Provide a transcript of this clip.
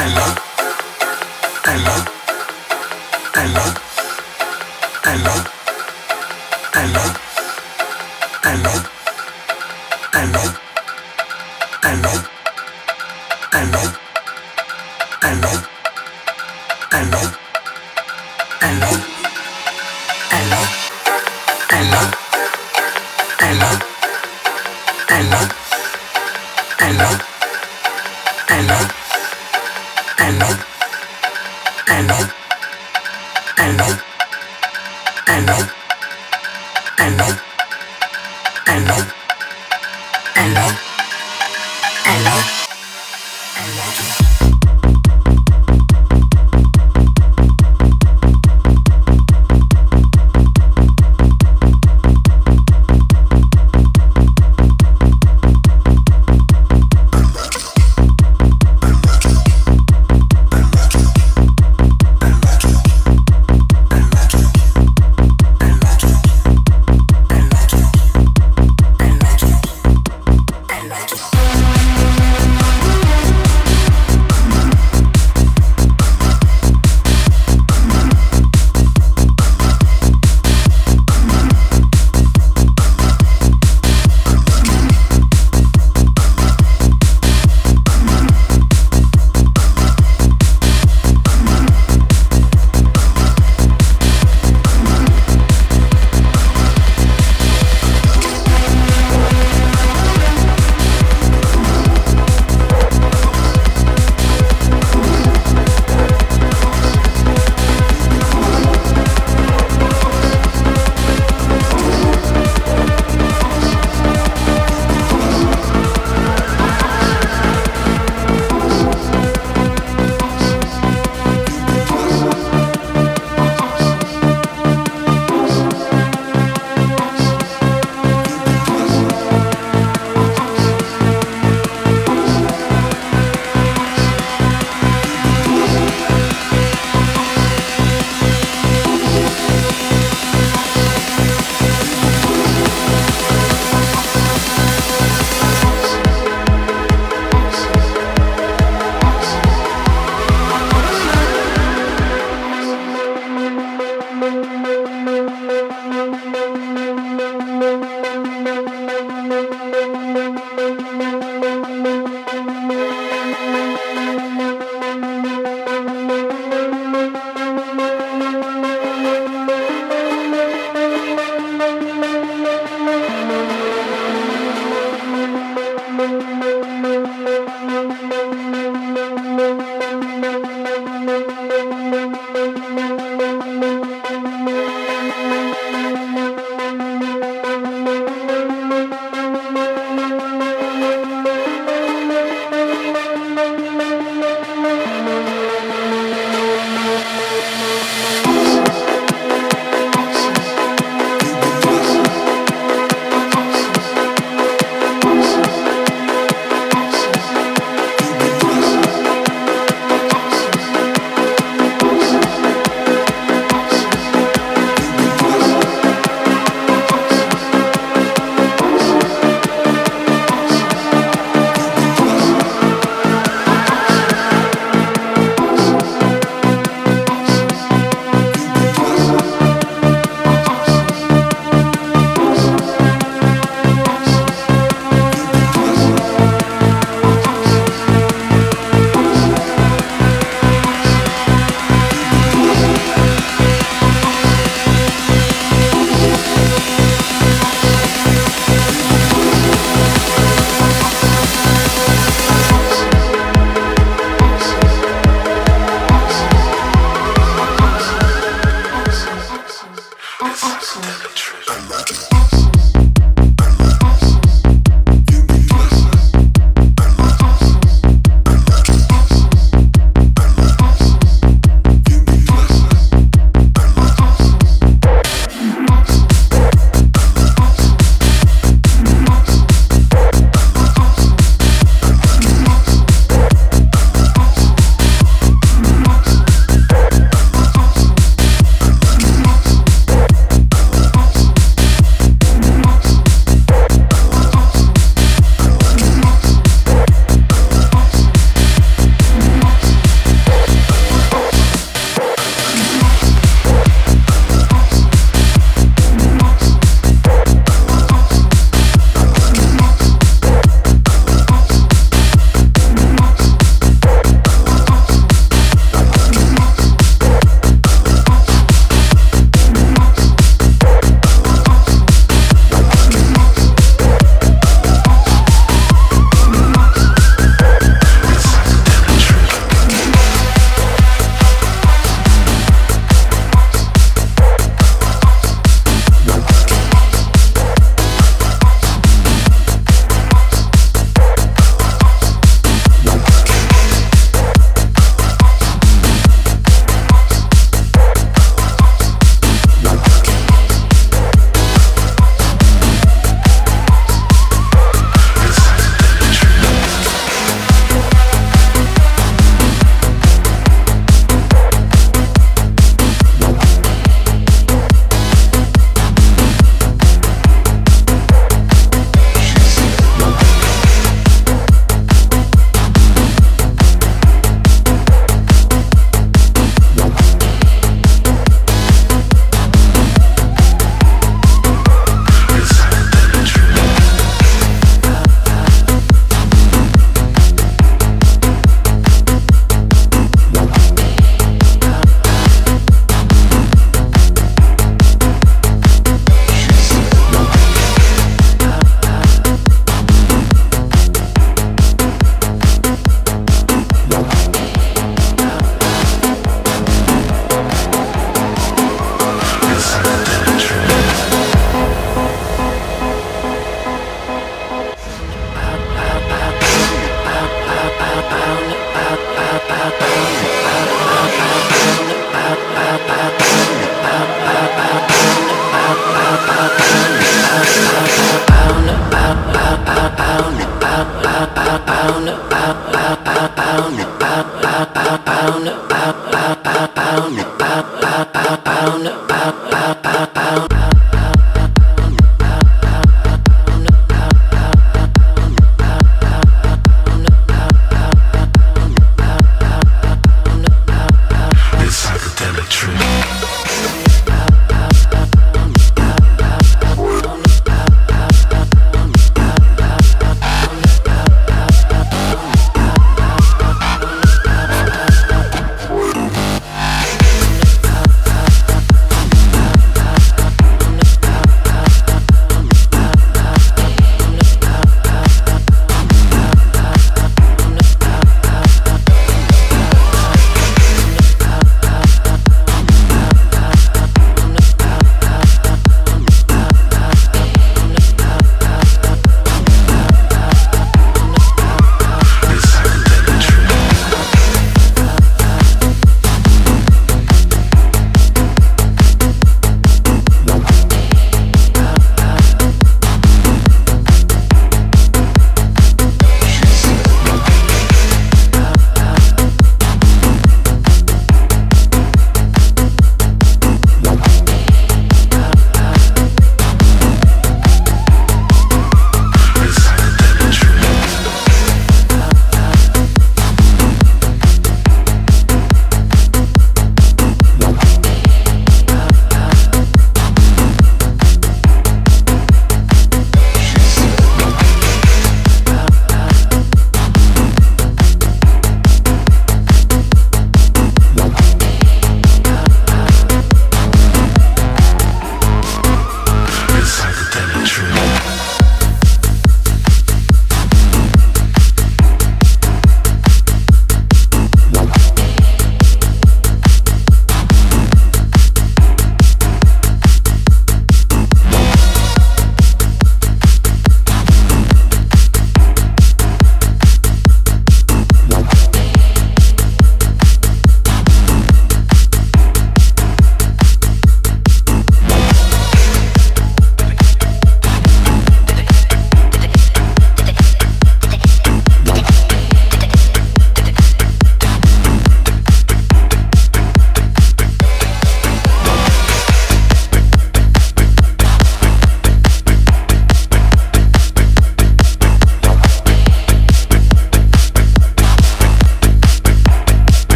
I love.